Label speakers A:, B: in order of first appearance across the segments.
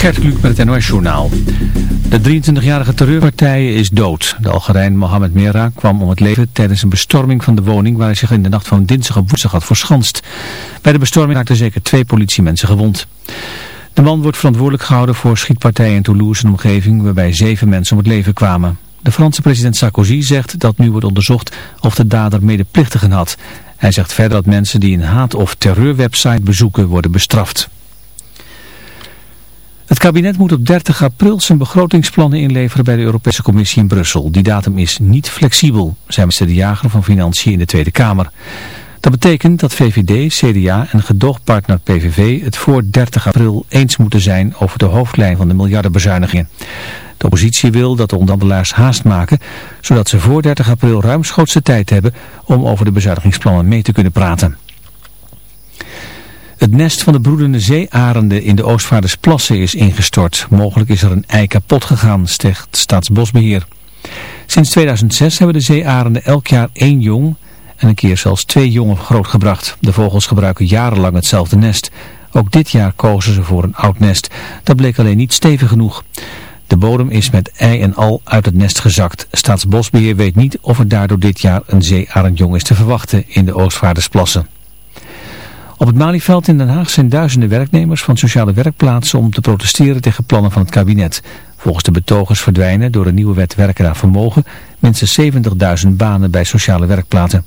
A: Gert Kluk met het NOS-journaal. De 23-jarige terreurpartij is dood. De Algerijn Mohamed Merah kwam om het leven tijdens een bestorming van de woning waar hij zich in de nacht van dinsdag op woensdag had verschanst. Bij de bestorming raakten zeker twee politiemensen gewond. De man wordt verantwoordelijk gehouden voor schietpartijen in Toulouse en omgeving waarbij zeven mensen om het leven kwamen. De Franse president Sarkozy zegt dat nu wordt onderzocht of de dader medeplichtigen had. Hij zegt verder dat mensen die een haat- of terreurwebsite bezoeken worden bestraft. Het kabinet moet op 30 april zijn begrotingsplannen inleveren bij de Europese Commissie in Brussel. Die datum is niet flexibel, zei minister De Jager van Financiën in de Tweede Kamer. Dat betekent dat VVD, CDA en gedoogpartner PVV het voor 30 april eens moeten zijn over de hoofdlijn van de miljardenbezuinigingen. De oppositie wil dat de onderhandelaars haast maken, zodat ze voor 30 april ruimschoots tijd hebben om over de bezuinigingsplannen mee te kunnen praten. Het nest van de broedende zeearenden in de Oostvaardersplassen is ingestort. Mogelijk is er een ei kapot gegaan, zegt Staatsbosbeheer. Sinds 2006 hebben de zeearenden elk jaar één jong en een keer zelfs twee jongen grootgebracht. De vogels gebruiken jarenlang hetzelfde nest. Ook dit jaar kozen ze voor een oud nest. Dat bleek alleen niet stevig genoeg. De bodem is met ei en al uit het nest gezakt. Staatsbosbeheer weet niet of er daardoor dit jaar een zeearendjong is te verwachten in de Oostvaardersplassen. Op het Malieveld in Den Haag zijn duizenden werknemers van sociale werkplaatsen om te protesteren tegen plannen van het kabinet. Volgens de betogers verdwijnen door de nieuwe wet werken naar vermogen minstens 70.000 banen bij sociale werkplaatsen.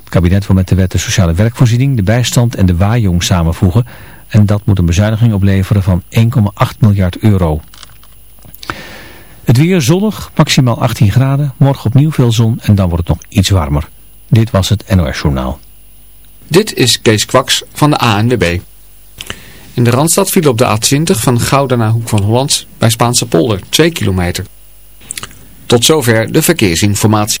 A: Het kabinet wil met de wet de sociale werkvoorziening, de bijstand en de waaijong samenvoegen. En dat moet een bezuiniging opleveren van 1,8 miljard euro. Het weer zonnig, maximaal 18 graden, morgen opnieuw veel zon en dan wordt het nog iets warmer. Dit was het NOS Journaal.
B: Dit is Kees Kwaks van de ANWB. In de Randstad viel op de A20 van Gouda naar Hoek van Holland bij Spaanse polder 2 kilometer. Tot zover de verkeersinformatie.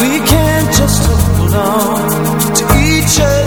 C: We can't just hold on to each other's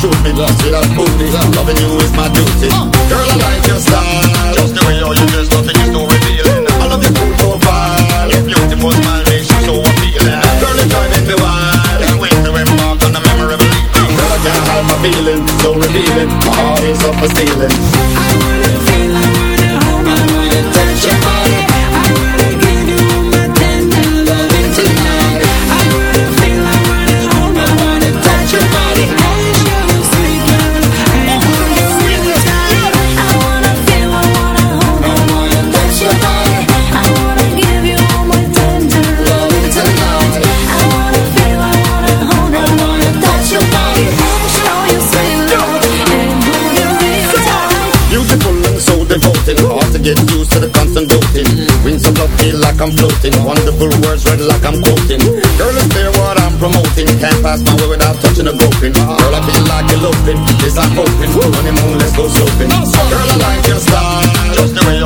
D: shoot me Love that booty, loving you is my duty. Girl, I like your style. Just the way you dress, nothing is too revealing I love your cool profile. Your beautiful smile makes you so appealing. Girl, it's driving me wild. Can't wait to embark on a memorable evening. Girl, I can't hide my feeling, so revealing. My heart is up for stealing. I'm floating. Wonderful words read like I'm quoting. Girl, it's clear what I'm promoting. Can't pass my way without touching a groping. Girl, I feel like eloping. This I'm hoping. Honeymoon, let's go sloping. Girl, I like your style. Just the way you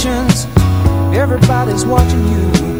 C: actions. Everybody's watching you.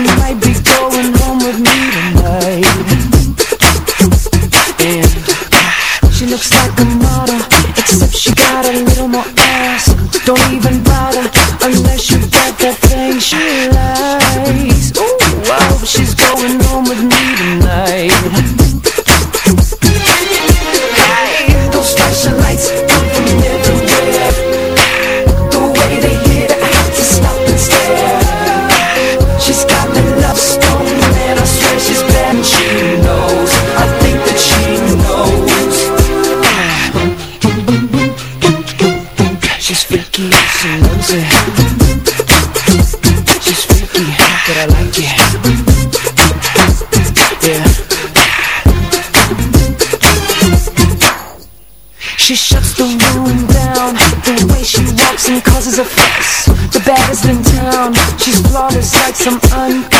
E: She might be going. some unkind.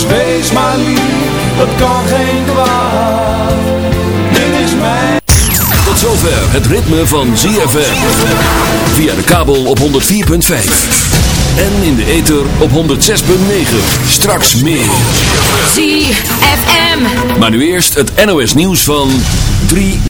F: Dus wees maar lief, dat kan geen kwaad. Dit is mijn...
G: Tot zover het ritme van ZFM. Via de kabel op 104.5. En in de ether op 106.9. Straks meer.
H: ZFM.
G: Maar nu eerst het NOS nieuws van 3